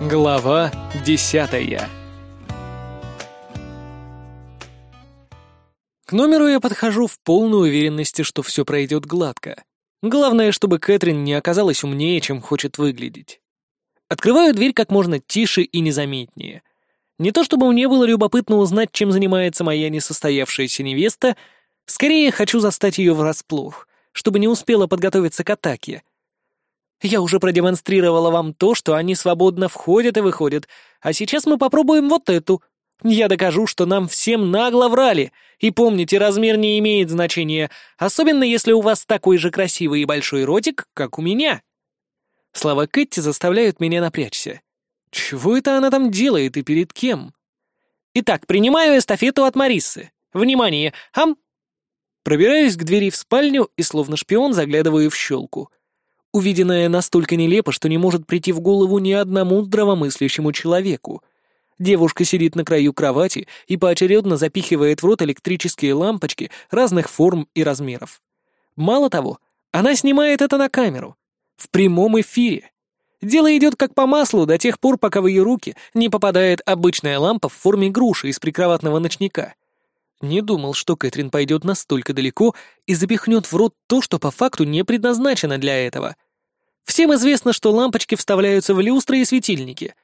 Глава десятая К номеру я подхожу в полной уверенности, что все пройдет гладко. Главное, чтобы Кэтрин не оказалась умнее, чем хочет выглядеть. Открываю дверь как можно тише и незаметнее. Не то чтобы мне было любопытно узнать, чем занимается моя несостоявшаяся невеста, скорее хочу застать ее врасплох, чтобы не успела подготовиться к атаке. Я уже продемонстрировала вам то, что они свободно входят и выходят, а сейчас мы попробуем вот эту. Я докажу, что нам всем нагло врали. И помните, размер не имеет значения, особенно если у вас такой же красивый и большой ротик, как у меня. Слова Кэти заставляют меня напрячься. Чего это она там делает и перед кем? Итак, принимаю эстафету от Марисы. Внимание! Ам! Пробираюсь к двери в спальню и словно шпион заглядываю в щелку. Увиденное настолько нелепо, что не может прийти в голову ни одному здравомыслящему человеку. Девушка сидит на краю кровати и поочередно запихивает в рот электрические лампочки разных форм и размеров. Мало того, она снимает это на камеру. В прямом эфире. Дело идет как по маслу до тех пор, пока в ее руки не попадает обычная лампа в форме груши из прикроватного ночника. Не думал, что Кэтрин пойдет настолько далеко и запихнет в рот то, что по факту не предназначено для этого. Всем известно, что лампочки вставляются в люстры и светильники.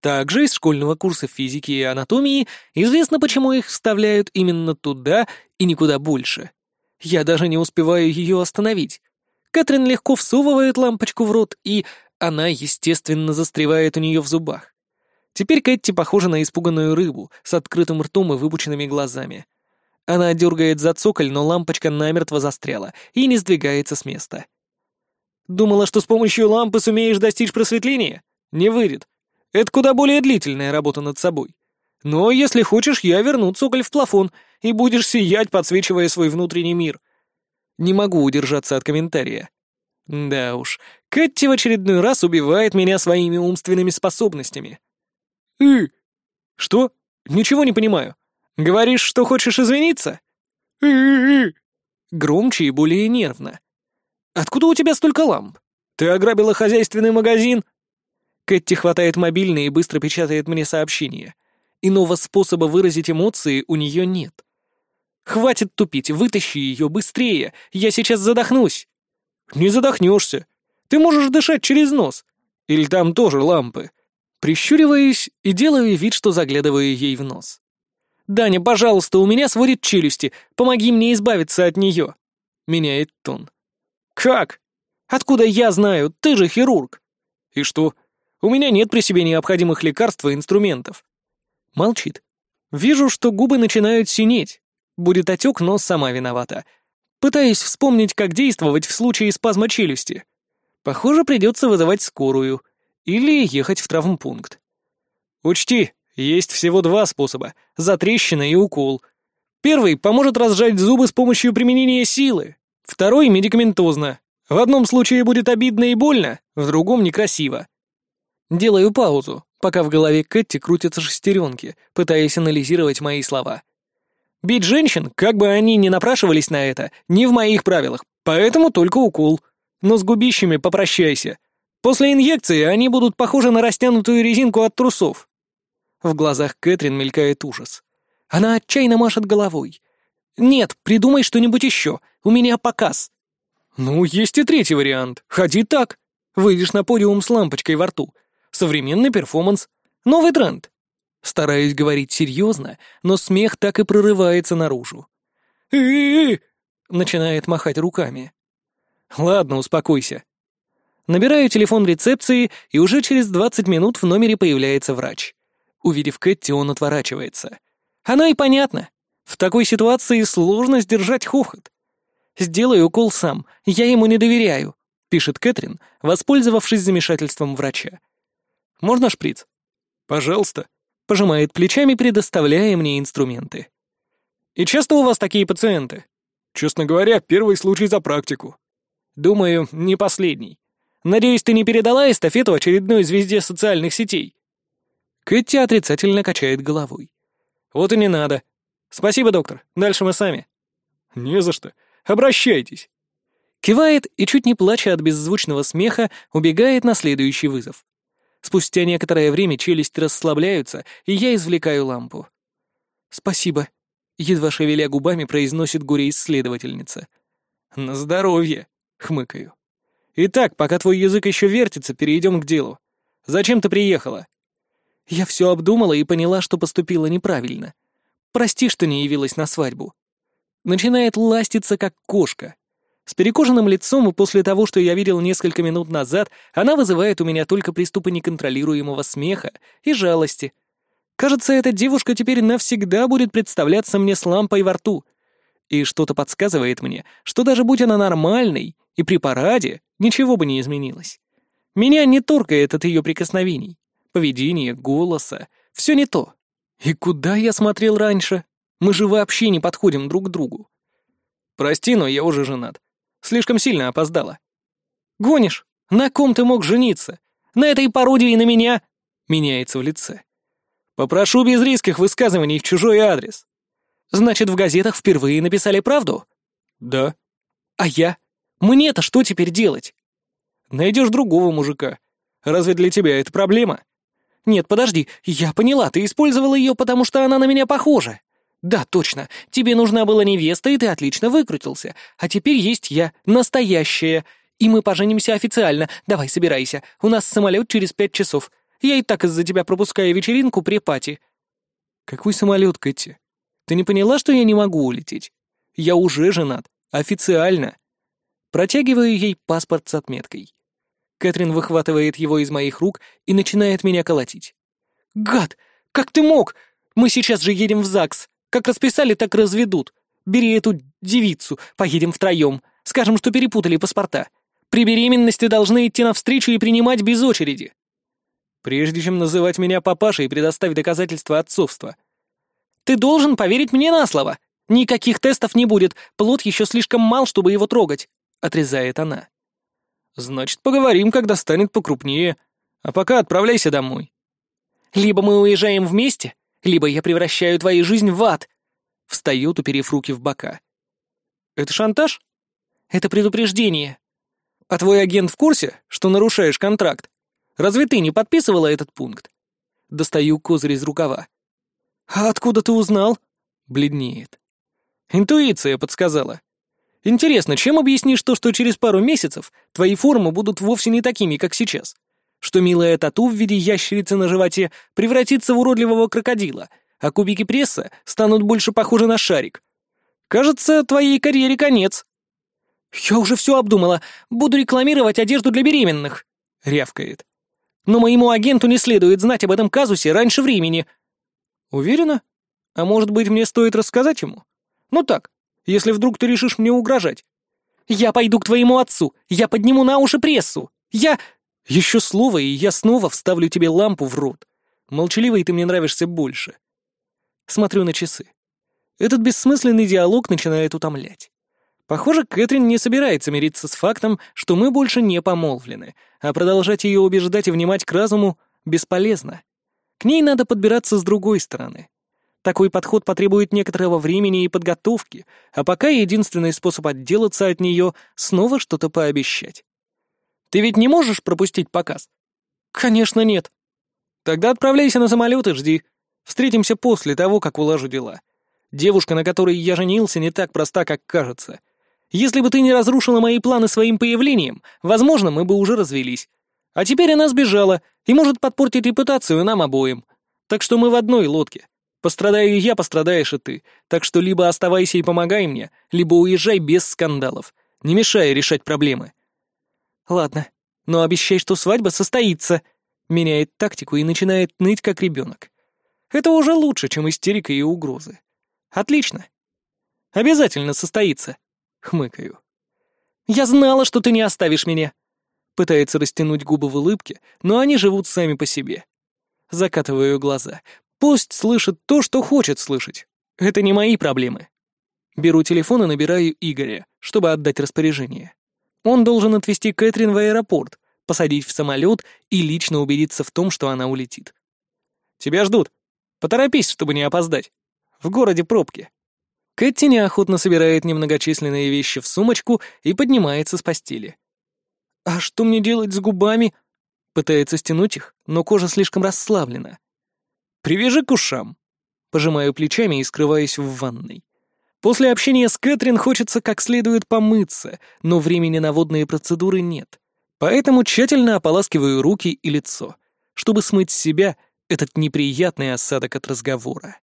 Также из школьного курса физики и анатомии известно, почему их вставляют именно туда и никуда больше. Я даже не успеваю ее остановить. Кэтрин легко всовывает лампочку в рот, и она, естественно, застревает у нее в зубах. Теперь Кэти похожа на испуганную рыбу с открытым ртом и выпученными глазами. Она дергает за цоколь, но лампочка намертво застряла и не сдвигается с места. Думала, что с помощью лампы сумеешь достичь просветления? Не выйдет. Это куда более длительная работа над собой. Но если хочешь, я верну цоколь в плафон, и будешь сиять, подсвечивая свой внутренний мир. Не могу удержаться от комментария. Да уж, Кэти в очередной раз убивает меня своими умственными способностями. «Э, что? Ничего не понимаю. Говоришь, что хочешь извиниться? Громче и более нервно. Откуда у тебя столько ламп? Ты ограбила хозяйственный магазин? Кэти хватает мобильный и быстро печатает мне сообщение. Иного способа выразить эмоции у нее нет. Хватит тупить, вытащи ее быстрее, я сейчас задохнусь. Не задохнешься. Ты можешь дышать через нос. Или там тоже лампы. Прищуриваюсь и делаю вид, что заглядываю ей в нос. «Даня, пожалуйста, у меня сводит челюсти. Помоги мне избавиться от нее». Меняет тон. «Как? Откуда я знаю? Ты же хирург». «И что? У меня нет при себе необходимых лекарств и инструментов». Молчит. Вижу, что губы начинают синеть. Будет отек, но сама виновата. Пытаюсь вспомнить, как действовать в случае спазма челюсти. Похоже, придется вызывать скорую. Или ехать в травмпункт. «Учти, есть всего два способа — затрещина и укол. Первый поможет разжать зубы с помощью применения силы. Второй — медикаментозно. В одном случае будет обидно и больно, в другом — некрасиво. Делаю паузу, пока в голове Кэти крутятся шестеренки, пытаясь анализировать мои слова. Бить женщин, как бы они ни напрашивались на это, не в моих правилах, поэтому только укол. Но с губищами попрощайся. После инъекции они будут похожи на растянутую резинку от трусов. В глазах Кэтрин мелькает ужас. Она отчаянно машет головой. «Нет, придумай что-нибудь еще. У меня показ». «Ну, есть и третий вариант. Ходи так. Выйдешь на подиум с лампочкой во рту. Современный перформанс. Новый тренд». Стараюсь говорить серьезно, но смех так и прорывается наружу. Начинает махать руками. «Ладно, успокойся». Набираю телефон рецепции, и уже через 20 минут в номере появляется врач. Увидев Кэти, он отворачивается. Оно и понятно. В такой ситуации сложно сдержать хохот. «Сделай укол сам, я ему не доверяю», — пишет Кэтрин, воспользовавшись замешательством врача. «Можно шприц?» «Пожалуйста», — пожимает плечами, предоставляя мне инструменты. «И часто у вас такие пациенты?» «Честно говоря, первый случай за практику». «Думаю, не последний. Надеюсь, ты не передала эстафету очередной звезде социальных сетей?» Кэти отрицательно качает головой. «Вот и не надо. Спасибо, доктор. Дальше мы сами». «Не за что. Обращайтесь». Кивает и, чуть не плача от беззвучного смеха, убегает на следующий вызов. Спустя некоторое время челюсти расслабляются, и я извлекаю лампу. «Спасибо», — едва шевеля губами произносит горе-исследовательница. «На здоровье», — хмыкаю. «Итак, пока твой язык еще вертится, перейдем к делу. Зачем ты приехала?» Я все обдумала и поняла, что поступила неправильно. Прости, что не явилась на свадьбу. Начинает ластиться, как кошка. С перекошенным лицом и после того, что я видел несколько минут назад, она вызывает у меня только приступы неконтролируемого смеха и жалости. Кажется, эта девушка теперь навсегда будет представляться мне с лампой во рту. И что-то подсказывает мне, что даже будь она нормальной и при параде, ничего бы не изменилось. Меня не торкает от ее прикосновений. Поведение, голоса — все не то. И куда я смотрел раньше? Мы же вообще не подходим друг к другу. Прости, но я уже женат. Слишком сильно опоздала. Гонишь? На ком ты мог жениться? На этой пародии на меня? Меняется в лице. Попрошу без резких высказываний в чужой адрес. Значит, в газетах впервые написали правду? Да. А я? Мне-то что теперь делать? Найдешь другого мужика. Разве для тебя это проблема? Нет, подожди, я поняла, ты использовал ее, потому что она на меня похожа. Да, точно, тебе нужна была невеста, и ты отлично выкрутился. А теперь есть я, настоящая. И мы поженимся официально. Давай, собирайся. У нас самолет через пять часов. Я и так из-за тебя пропускаю вечеринку при пати. Какой самолет, Кэти? Ты не поняла, что я не могу улететь? Я уже женат. Официально. Протягиваю ей паспорт с отметкой. Кэтрин выхватывает его из моих рук и начинает меня колотить. «Гад! Как ты мог? Мы сейчас же едем в ЗАГС. Как расписали, так разведут. Бери эту девицу, поедем втроем. Скажем, что перепутали паспорта. При беременности должны идти навстречу и принимать без очереди». Прежде чем называть меня папашей и предоставить доказательства отцовства. «Ты должен поверить мне на слово. Никаких тестов не будет, плод еще слишком мал, чтобы его трогать», — отрезает она. Значит, поговорим, когда станет покрупнее. А пока отправляйся домой. Либо мы уезжаем вместе, либо я превращаю твою жизнь в ад. Встает, уперев руки в бока. Это шантаж? Это предупреждение. А твой агент в курсе, что нарушаешь контракт? Разве ты не подписывала этот пункт? Достаю козырь из рукава. А откуда ты узнал? Бледнеет. Интуиция подсказала. Интересно, чем объяснишь то, что через пару месяцев твои формы будут вовсе не такими, как сейчас? Что милая тату в виде ящерицы на животе превратится в уродливого крокодила, а кубики пресса станут больше похожи на шарик? Кажется, твоей карьере конец. Я уже все обдумала. Буду рекламировать одежду для беременных, рявкает. Но моему агенту не следует знать об этом казусе раньше времени. Уверена? А может быть, мне стоит рассказать ему? Ну так, если вдруг ты решишь мне угрожать. Я пойду к твоему отцу, я подниму на уши прессу, я... Еще слово, и я снова вставлю тебе лампу в рот. Молчаливый ты мне нравишься больше. Смотрю на часы. Этот бессмысленный диалог начинает утомлять. Похоже, Кэтрин не собирается мириться с фактом, что мы больше не помолвлены, а продолжать ее убеждать и внимать к разуму бесполезно. К ней надо подбираться с другой стороны. Такой подход потребует некоторого времени и подготовки, а пока единственный способ отделаться от нее — снова что-то пообещать. Ты ведь не можешь пропустить показ? Конечно, нет. Тогда отправляйся на самолет и жди. Встретимся после того, как уложу дела. Девушка, на которой я женился, не так проста, как кажется. Если бы ты не разрушила мои планы своим появлением, возможно, мы бы уже развелись. А теперь она сбежала и может подпортить репутацию нам обоим. Так что мы в одной лодке. Пострадаю я, пострадаешь и ты. Так что либо оставайся и помогай мне, либо уезжай без скандалов. Не мешай решать проблемы. Ладно, но обещай, что свадьба состоится. Меняет тактику и начинает ныть, как ребенок. Это уже лучше, чем истерика и угрозы. Отлично. Обязательно состоится. Хмыкаю. Я знала, что ты не оставишь меня. Пытается растянуть губы в улыбке, но они живут сами по себе. Закатываю глаза. Пусть слышит то, что хочет слышать. Это не мои проблемы. Беру телефон и набираю Игоря, чтобы отдать распоряжение. Он должен отвезти Кэтрин в аэропорт, посадить в самолет и лично убедиться в том, что она улетит. «Тебя ждут. Поторопись, чтобы не опоздать. В городе пробки». Кэти неохотно собирает немногочисленные вещи в сумочку и поднимается с постели. «А что мне делать с губами?» Пытается стянуть их, но кожа слишком расслаблена. «Привяжи к ушам». Пожимаю плечами и скрываюсь в ванной. После общения с Кэтрин хочется как следует помыться, но времени на водные процедуры нет. Поэтому тщательно ополаскиваю руки и лицо, чтобы смыть с себя этот неприятный осадок от разговора.